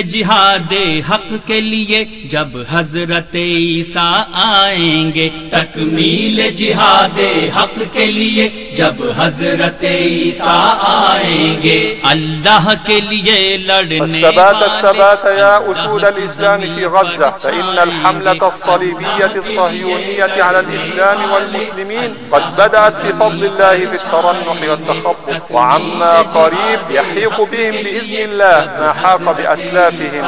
जिहाद हक के लिए जब हजरत ईसा आएंगे तकमील जिहाद हक के लिए जब हजरत ईसा आएंगे अल्लाह के लिए लड़ने الثبات الثبات يا أسود الإسلام في غزة فإن الحملة الصليبية الصهيونية على الإسلام والمسلمين قد بدأت بفضل الله في الترنح والتخبط وعما قريب يحيق بهم بإذن الله ما حاق بأسلافهم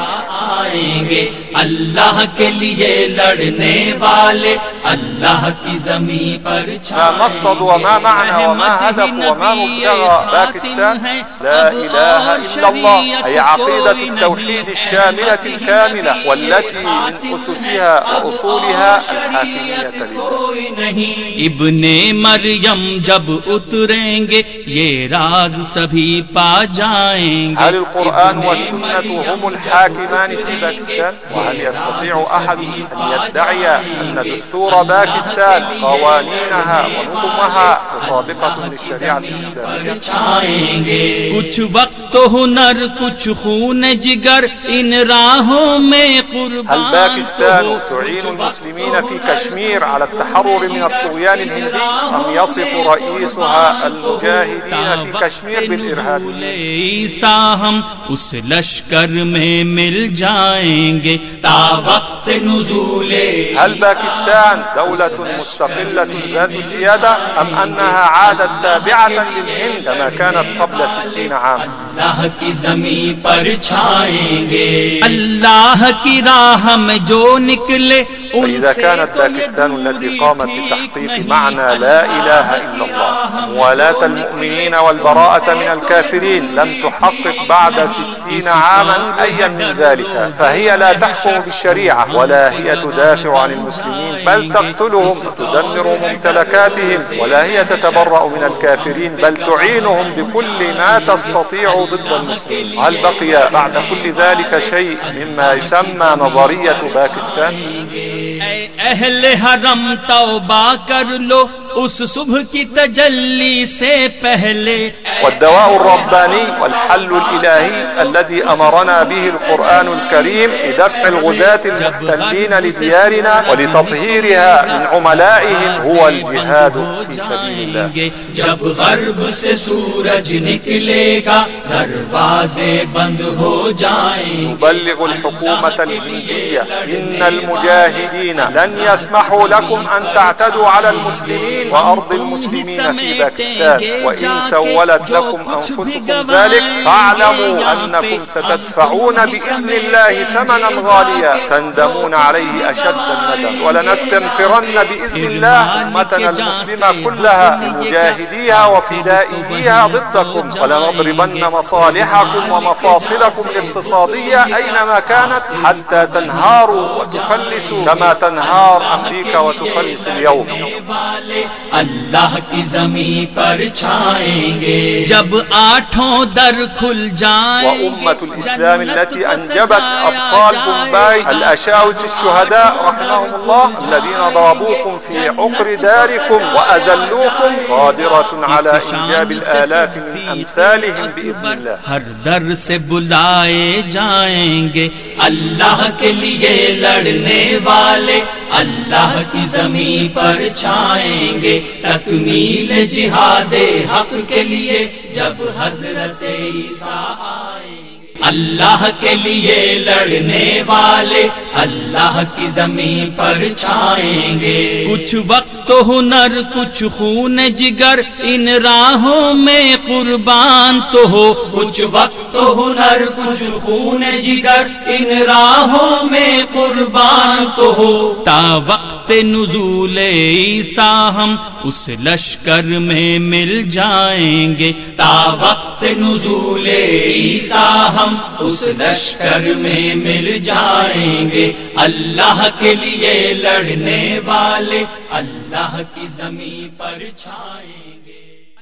آئیں گے اللہ کے لیے لڑنے والے اللہ کی زمین پر ما مقصد وما معنى وما هدف وما مبتغى باكستان لا إله إلا الله أي عقيدة التوحيد الشاملة الكاملة والتي من أسسها وأصولها الحاكمية ابن مريم جب اتریں گے یہ راز سبھی پا جائیں گے هل القرآن والسنة هم الحاكمان في باكستان وهل يستطيع أحد أن يدعي أن دستور باكستان قوانينها ونظمها مطابقة للشريعة الإسلامية؟ کچھ وقت ہنر کچھ خون جگر ان راہوں میں قربان هل باكستان تعين المسلمين في كشمير على التحرر من الطغيان الهندي؟ أم يصف رئيسها المجاهدين في كشمير بالإرهابيين ہم اس لشکر میں مل جائیں گے تا وقت نزول هل باكستان دولة مستقلة ذات سيادة أم أنها عادت تابعة للهند كما كانت قبل ستين عام اللہ کی زمین پر چھائیں گے۔ اللہ کی راہ میں جو نکلے فإذا كانت باكستان التي قامت بتحقيق معنى لا إله إلا الله. ولا المؤمنين والبراءة من الكافرين. لم تحقق بعد ستين عاما أيا من ذلك. فهي لا تحكم بالشريعة ولا هي تدافع عن المسلمين بل تقتلهم تدمر ممتلكاتهم ولا هي تتبرأ من الكافرين بل تعينهم بكل ما تستطيع ضد المسلمين. هل بقي بعد كل ذلك شيء مما يسمى نظرية باكستان؟ اہل حرم توبہ کر لو۔ اس صبح کی تجلی سے پہلے والدواء الرباني والحل الإلهي الذي أمرنا به القرآن الكريم لدفع الغزاة المحتلين لديارنا ولتطهيرها من عملائهم هو الجهاد في سبيل الله. جب غرب سے سورج نکلے گا دروازے بند ہو جائیں نبلغ الحكومة الهندية إن المجاهدين لن يسمحوا لكم أن تعتدوا على المسلمين. وأرض المسلمين في باكستان وإن سولت لكم أنفسكم ذلك فاعلموا أنكم ستدفعون بإذن الله ثمنا غاليا. تندمون عليه أشد الندم. ولنستنفرن بإذن الله أمتنا المسلمة كلها بمجاهديها وفدائيها ضدكم. ولنضربن مصالحكم ومفاصلكم الاقتصادية أينما كانت حتى تنهاروا وتفلسوا. كما تنهار أمريكا وتفلس اليوم. अल्लाह की जमी पर छाएंगे जब आठों दर खुल जाए وأمة الإسلام التي أنجبت أبطال بومباي الأشاوس الشهداء رحمهم الله الذين ضربوكم في عقر داركم وأذلوكم قادرة على إنجاب الآلاف من أمثالهم بإذن الله हर दर से बुलाए जाएंगे अल्लाह के लिए लड़ने वाले اللہ کی زمین پر چھائیں گے تکمیل جہاد حق کے لیے جب حضرت عیسیٰ آئے اللہ کے لیے لڑنے والے اللہ کی زمین پر چھائیں گے۔ کچھ وقت و ہنر کچھ خون جگر ان راہوں میں قربان تو ہو۔ کچھ وقت و ہنر کچھ خون جگر ان راہوں میں قربان تو ہو۔ تا وقت نزول عیسیٰ ہم اس لشکر میں مل جائیں گے۔ تا وقت نزول عیسیٰ ہم ہم اس لشکر میں مل جائیں گے۔ اللہ کے لیے لڑنے والے، اللہ کی زمین پر چھائیں